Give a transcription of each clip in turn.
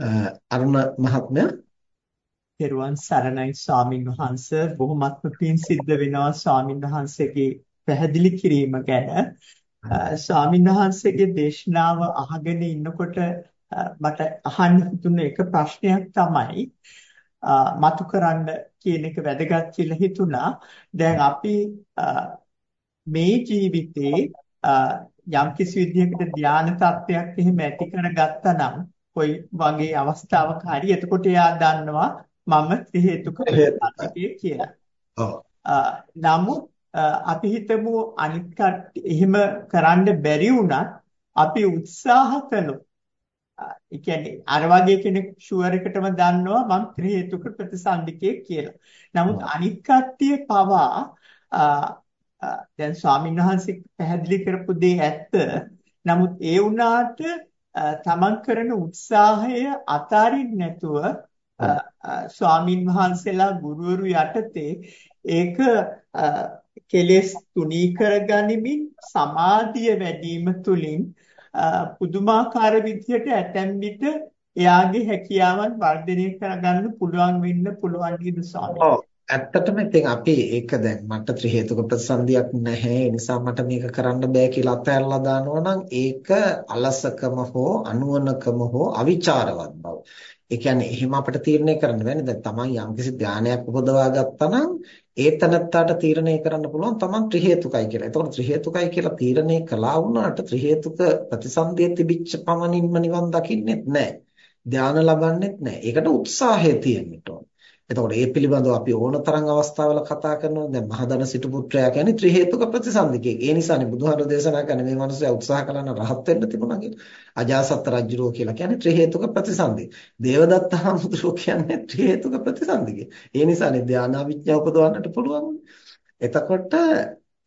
අරුණ මහත්මයා. පෙරුවන් සරණයි ස්වාමින් වහන්සේ. බොහොමත්ම පිං සිද්ධ වෙනවා ස්වාමින් වහන්සේගේ පැහැදිලි කිරීම ගැන. ස්වාමින් වහන්සේගේ දේශනාව අහගෙන ඉන්නකොට මට අහන්න හිතුන එක ප්‍රශ්නයක් තමයි මතු කරන්න කියන එක වැදගත් කියලා හිතුණා. දැන් අපි මේ ජීවිතේ යම් කිසි විදිහකට ධානය තත්ත්වයක් එහෙම ඇති කරගත්තා නම් කොයි වගේ අවස්ථාවක හරි එතකොට එයා දන්නවා මම හේතුක ප්‍රතිපදිකේ කියලා. ඔව්. නමුත් අපි හිතමු අනිත් එහෙම කරන්න බැරි වුණත් අපි උත්සාහ කළොත් ඒ කියන්නේ අර වගේ කෙනෙක් ෂුවර් එකටම දන්නවා මම ත්‍රි හේතුක ප්‍රතිසන්දිකේ කියලා. නමුත් අනිත් කට්ටිය පවා දැන් ස්වාමීන් වහන්සේ පැහැදිලි කරපු දේ ඇත්ත. නමුත් ඒ වුණාට තමන් කරන උත්සාහය අතාරින්න නැතුව ස්වාමින් වහන්සේලා ගුරුවරු යටතේ ඒක කෙලෙස් තුනී කරගනිමින් සමාධිය වැඩිම තුලින් පුදුමාකාර විදියට ඇතැම් විට එයාගේ හැකියාවන් වර්ධනය කරගන්න පුළුවන් වෙන්න පුළුවන් නේද ස්වාමීන් ඇත්තටම ඉතින් අපි ඒක දැන් මට ත්‍රි හේතුක ප්‍රතිසන්දියක් නැහැ ඒ නිසා මට මේක කරන්න බෑ කියලා අතහැරලා දානවා නම් ඒක අලසකම හෝ අනුවණකම හෝ අවිචාරවත් බව. ඒ කියන්නේ එහෙම අපිට තීරණය කරන්න බෑනේ. දැන් තමන් යම්කිසි ධානයක් උපදවා ගත්තා නම් ඒ තනත්තාට තීරණය කරන්න පුළුවන් තමන් ත්‍රි හේතුකයි කියලා. එතකොට ත්‍රි හේතුකයි කියලා තීරණය කළා වුණාට ත්‍රි හේතුක ප්‍රතිසන්දිය තිබිච්ච පමණින්ම නිවන් දකින්නෙත් නැහැ. ධාන ලබන්නෙත් නැහැ. ඒකට උත්සාහය තියෙන්න ඕන. එතකොට මේ පිළිබඳව අපි ඕනතරම් අවස්ථාවල කතා කරනවා. දැන් මහදන සිටු පුත්‍රයා කියන්නේ ත්‍රි හේතුක ප්‍රතිසන්දිකේ. ඒ නිසානේ බුදුහාර දේශනා කරන්නේ මේ මිනිස්සයා උත්සාහ කළා නම් රහත් වෙන්න තිබුණා කියලා. අජාසත් රජුරෝ කියලා කියන්නේ ත්‍රි හේතුක ප්‍රතිසන්දි. දේවදත්ත හාමුදුරුවෝ කියන්නේ ත්‍රි හේතුක ප්‍රතිසන්දිකේ. ඒ නිසානේ ධානාවිඥා උපදවන්නට පුළුවන්. එතකොට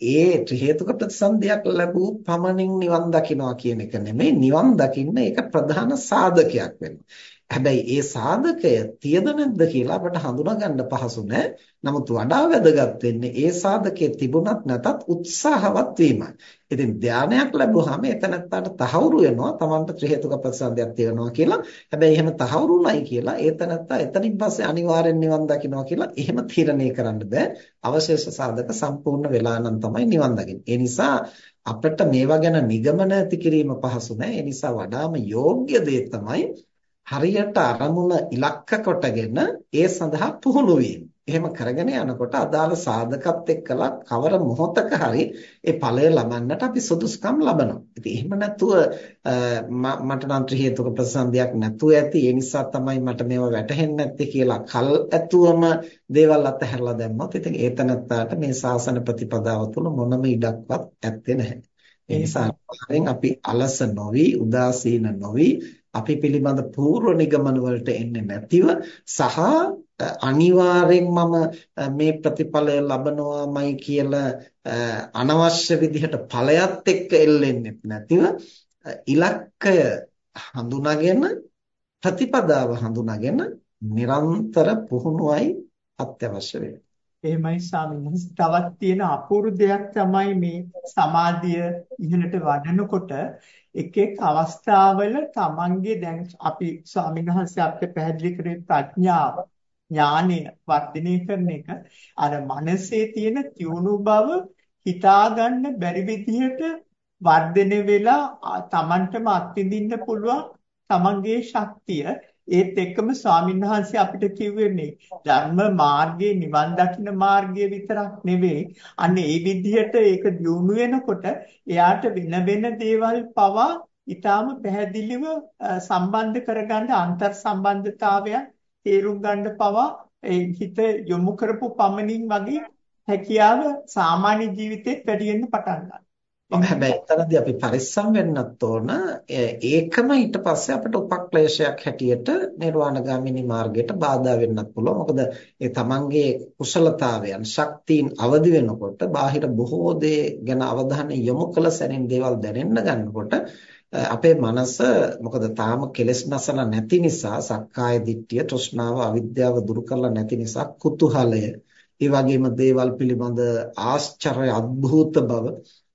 ඒ ත්‍රි හේතුක ප්‍රතිසන්දියක් ලැබූ පමණින් නිවන් දකින්නවා කියන එක නෙමෙයි නිවන් දකින්න ඒක ප්‍රධාන සාධකයක් වෙනවා. හැබැයි ඒ සාධකය තියද නැද්ද කියලා අපට හඳුනා ගන්න පහසු නෑ. නමුත් වඩා වැදගත් වෙන්නේ ඒ සාධකයේ තිබුණත් නැතත් උත්සාහවත් වීමයි. ඉතින් ධානයක් ලැබුවාම එතනත්තට තහවුරු වෙනවා Tamanට ත්‍රි හේතුක ප්‍රතිසන්දියක් තියෙනවා කියලා. හැබැයි එහෙම තහවුරුුණයි කියලා ඒතනත්තා එතනින් පස්සේ අනිවාර්යෙන් නිවන් දකින්නවා කියලා එහෙම තීරණය කරන්න බෑ. අවශේෂ සාධක සම්පූර්ණ වෙලා නම් තමයි නිවන් දකින්නේ. ඒ නිසා අපිට මේවා ගැන නිගමන ඇති කිරීම පහසු නෑ. ඒ නිසා වඩාම යෝග්‍ය දේ තමයි හරියට අරමුණ ඉලක්ක කොටගෙන ඒ සඳහා පුහුණු වීම. එහෙම කරගෙන යනකොට අදාළ සාධකත් එක්කලා කවර මොහොතක හරි ඒ ඵලය ලබන්නට අපි සුදුසුකම් ලබනවා. ඉතින් එහෙම නැතුව මට නම් ත්‍රි හේතුක ප්‍රතිසන්දියක් නැතුව ඇති ඒ නිසා තමයි මට මේව වැටහෙන්නේ නැත්තේ කියලා කල් ඇතුවම දේවල් අතහැරලා දැම්මොත් ඉතින් ඒතනත්තාට මේ සාසන ප්‍රතිපදාව තුළ මොනම ඉඩක්වත් ඇත්තේ නැහැ. ඒ නිසා අපි අලස නොවි උදාසීන නොවි අපි පිළිබඳ පූර්ව නිගමන වලට එන්නේ නැතිව සහ අනිවාර්යෙන් මම මේ ප්‍රතිඵලය ලබනවාමයි කියලා අනවශ්‍ය විදිහට ඵලයත් එක්ක එල්ලෙන්නේ නැතිව ඉලක්කය හඳුනාගෙන ප්‍රතිපදාව හඳුනාගෙන නිරන්තර පුහුණුවයි අත්‍යවශ්‍ය වෙන්නේ. එහෙමයි ස්වාමීන් තවත් තියෙන අපූර්ව දෙයක් තමයි මේ සමාධිය ඉහළට වඩනකොට එක් එක් අවස්ථාවල තමන්ගේ දැන් අපි ස්වාමීන් වහන්සේ අපිට පැහැදිලි කරේ ප්‍රඥාව ඥානය වර්ධනය කරන එක. අර මනසේ තියෙන තියුණු බව හිතා ගන්න බැරි විදිහට වර්ධනය වෙලා තමන්ටම අත්විඳින්න පුළුවන් තමන්ගේ ශක්තිය ඒත් එක්කම ස්වාමීන් වහන්සේ අපිට කිව්වෙන්නේ ධර්ම මාර්ගයේ නිවන් දකින්න මාර්ගය විතරක් නෙවෙයි. අන්න ඒ විදිහට ඒක දියුණු වෙනකොට එයාට වෙන වෙන දේවල් පවා ඊටාම පැහැදිලිව සම්බන්ධ කරගන්න අන්තර් සම්බන්ධතාවයන් තේරුම් ගන්න පවා ඒ හිත යොමු කරපු පමණින් වගේ හැකියාව සාමාන්‍ය ජීවිතේත් වැඩි වෙන්න පටන් ගන්නවා. හැබැයි එතනදී අපි පරිස්සම් වෙන්නත් ඕන ඒකම ඊට පස්සේ අපිට උපක්ලේශයක් හැටියට නිර්වාණගාමිනී මාර්ගයට බාධා වෙන්නත් පුළුවන්. මොකද ඒ තමන්ගේ කුසලතාවයන් ශක්තියින් අවදි වෙනකොට බාහිර බොහෝ දේ ගැන අවධානය යොමු කළ සැනින් දේවල් දැනෙන්න ගන්නකොට අපේ මනස මොකද තාම කෙලෙස් නැසලා නැති නිසා සක්කාය දිට්ඨිය තෘෂ්ණාව අවිද්‍යාව දුරු කරලා නැති නිසා කුතුහලය ඒ වගේම දේවල් පිළිබඳ ආශ්චර්ය අద్භූත බව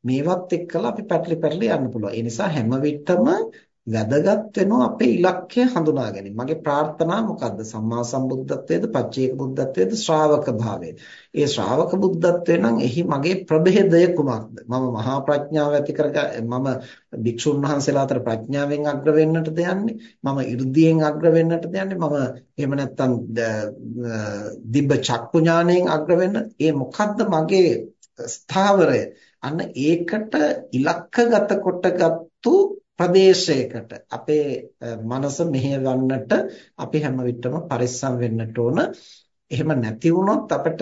මේවත් එක්කලා අපි පැටලි පැටලි යන්න පුළුවන්. ඒ නිසා හැම විටම වැදගත් වෙනවා අපේ ඉලක්කය හඳුනා ගැනීම. මගේ ප්‍රාර්ථනා මොකද්ද? සම්මා සම්බුද්ධත්වයේද, පච්චේක බුද්ධත්වයේද, ශ්‍රාවක භාවයේද? ඒ ශ්‍රාවක බුද්ධත්වයේ නම් එහි මගේ ප්‍රභේදය කුමක්ද? මම මහා ප්‍රඥාව ඇති කරග මම භික්ෂුන් වහන්සේලා අතර ප්‍රඥාවෙන් අග්‍ර වෙන්නටද යන්නේ? මම 이르දියෙන් අග්‍ර වෙන්නටද යන්නේ? මම එහෙම නැත්නම් දිබ්බ චක්කු ඥාණයෙන් අග්‍ර වෙන්න? ඒ මොකද්ද මගේ ස්ථාවරය? අන්න ඒකට ඉලක්කගත කොටගත්තු ප්‍රදේශයකට අපේ මනස මෙහෙවන්නට අපි හැම විටම පරිස්සම් වෙන්නට ඕන. එහෙම නැති වුණොත් අපිට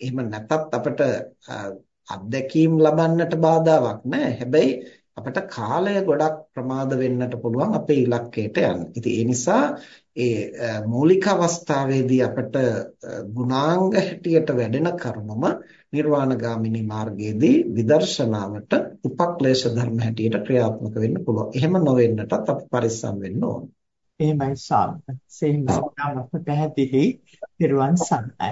එහෙම නැතත් අපිට අත්දැකීම් ලබන්නට බාධාවක් නැහැ. හැබැයි අපිට කාලය ගොඩක් ප්‍රමාද වෙන්නට පුළුවන් අපේ ඉලක්කයට යන්න. ඉතින් ඒ නිසා ඒ මූලික අවස්ථාවේදී අපිට ගුණාංග හැටියට වැඩෙන කරුණම නිර්වාණගාමිනී මාර්ගයේදී විදර්ශනාවට උපක්ලේශ ධර්ම හැටියට ක්‍රියාත්මක වෙන්න පුළුවන්. එහෙම නොවෙන්නටත් අපි පරිස්සම් වෙන්න ඕන. එහෙමයි සාම. සේම සම්මත පැහැදිලි. නිර්වාණ සන්නයි.